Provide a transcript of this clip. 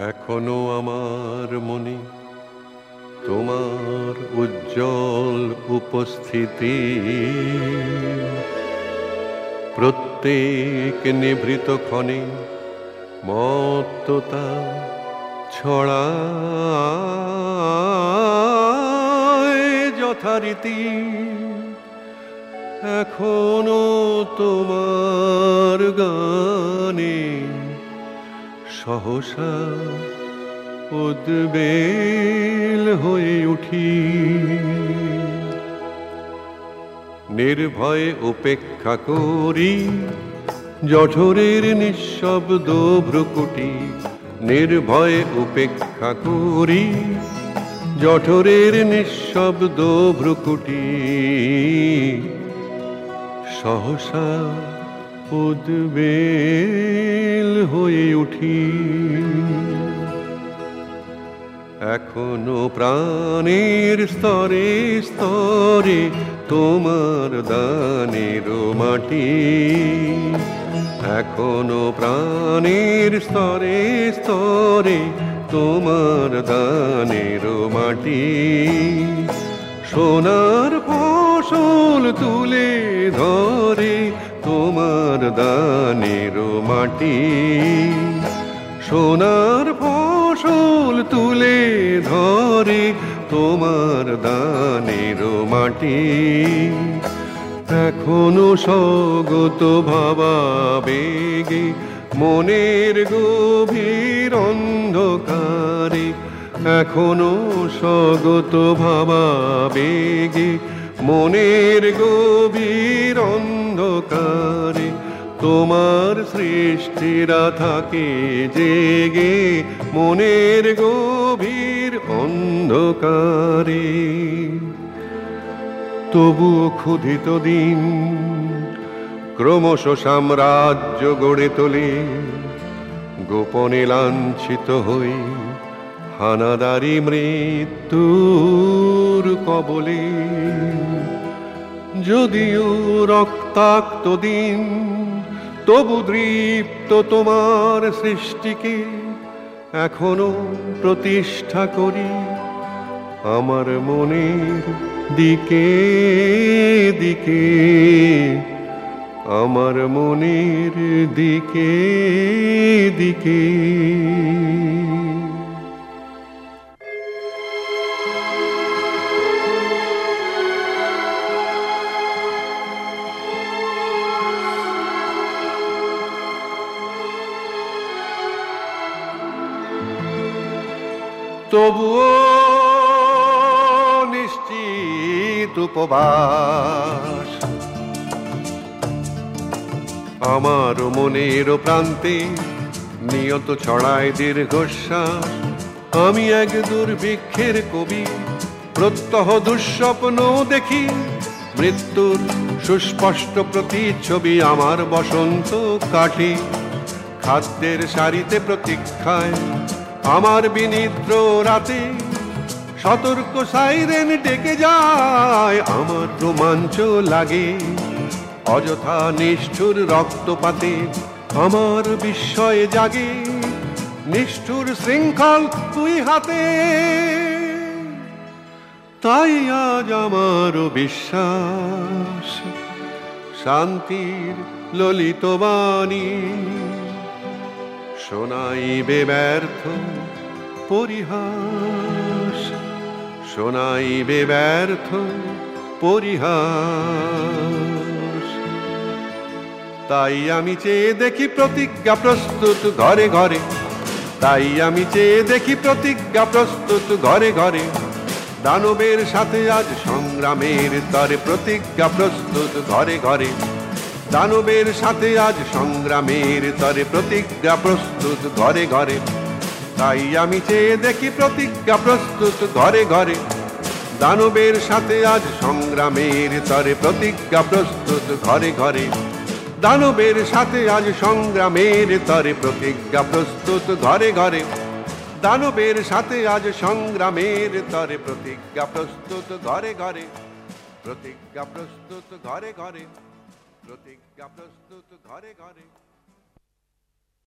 এখনও আমার মনে তোমার উজ্জ্বল উপস্থিতি। প্রত্যেক নিভৃত ক্ষণে মত্ততা ছড়া যথারীতি। এখনও তোমার গানে সহসা উদ্বেল হয়ে উঠি। নির্ভয়ে উপেক্ষা করি, জঠরের নিঃশব্দ ভ্রুকুটি। নির্ভয়ে উপেক্ষা করি, জঠরের নিঃশব্দ ভ্রুকুটি। সহসা উদ্বেল হয়ে উঠি। এখনও প্রাণের স্তরে স্তরে তোমার দানের মাটি। এখনও প্রাণের স্তরে স্তরে তোমার দানের মাটি। সোনার ফসল তুলে ধরে দানের মাটি। সোনার ফসল তুলে ধরে তোমার দানের মাটি। এখনও স্বগত ভাবা বেগে মনের গভীর অন্ধকারে। এখনও স্বগত ভাবা বেগে মনের গভীর অন্ধকারে। তোমার সৃষ্টিরা থাকে জেগে মনের গভীর অন্ধকারে। তবু ক্ষুধিত দিন ক্রমশ সাম্রাজ্য গড়ে তোলে। গোপনে লাঞ্ছিত হই হানাদারি মৃত্যুর কবলে। যদিও রক্তাক্ত দিন তবু দৃপ্ত তোমার সৃষ্টিকে এখনও প্রতিষ্ঠা করি। আমার মনের দিকে দিকে, আমার মনের দিকে দিকে। তবুও নিশ্চিত উপবাস। আমার মনের প্রান্তে নিয়ত ছড়ায় দীর্ঘশ্বাস। আমি এক দুর্ভিক্ষের কবি, প্রত্যহ দুঃস্বপ্ন দেখি। মৃত্যুর সুস্পষ্ট প্রতিচ্ছবি আমার বসন্ত কাটে খাদ্যের সারিতে প্রতীক্ষায় আমার বিনিদ্র রাতে সতর্ক সাইরেন ডেকে যায়, আমার রোমাঞ্চ লাগে। অযথা নিষ্ঠুর রক্তপাতে আমার বিস্ময়ে জাগে। নিষ্ঠুর শৃঙ্খল তুই হাতে। তাই আজ আমার বিশ্বাস, শান্তির ললিত বাণী। শোনাইবে ব্যর্থ পরিহাস। শোনাইবে ব্যর্থ পরিহাস। তাই আমি চেয়ে দেখি প্রতিজ্ঞা প্রস্তুত ঘরে ঘরে। তাই আমি চেয়ে দেখি প্রতিজ্ঞা প্রস্তুত ঘরে ঘরে। দানবের সাথে আজ সংগ্রামের তরে প্রতিজ্ঞা প্রস্তুত ঘরে ঘরে। দানবের সাথে আজ সংগ্রামের তরে প্রতিজ্ঞা প্রস্তুত ঘরে ঘরে। তাই আমি চেয়ে দেখি প্রতিজ্ঞা প্রস্তুত ঘরে ঘরে। দানবের সাথে আজ সংগ্রামের তরে প্রতিজ্ঞা প্রস্তুত ঘরে ঘরে। দানবের সাথে আজ সংগ্রামের তরে প্রতিজ্ঞা প্রস্তুত ঘরে ঘরে। দানবের সাথে আজ সংগ্রামের তরে প্রতিজ্ঞা প্রস্তুত ঘরে ঘরে। প্রতিজ্ঞা প্রস্তুত ঘরে ঘরে। প্রতিজ্ঞা প্রস্তুত ঘরে ঘরে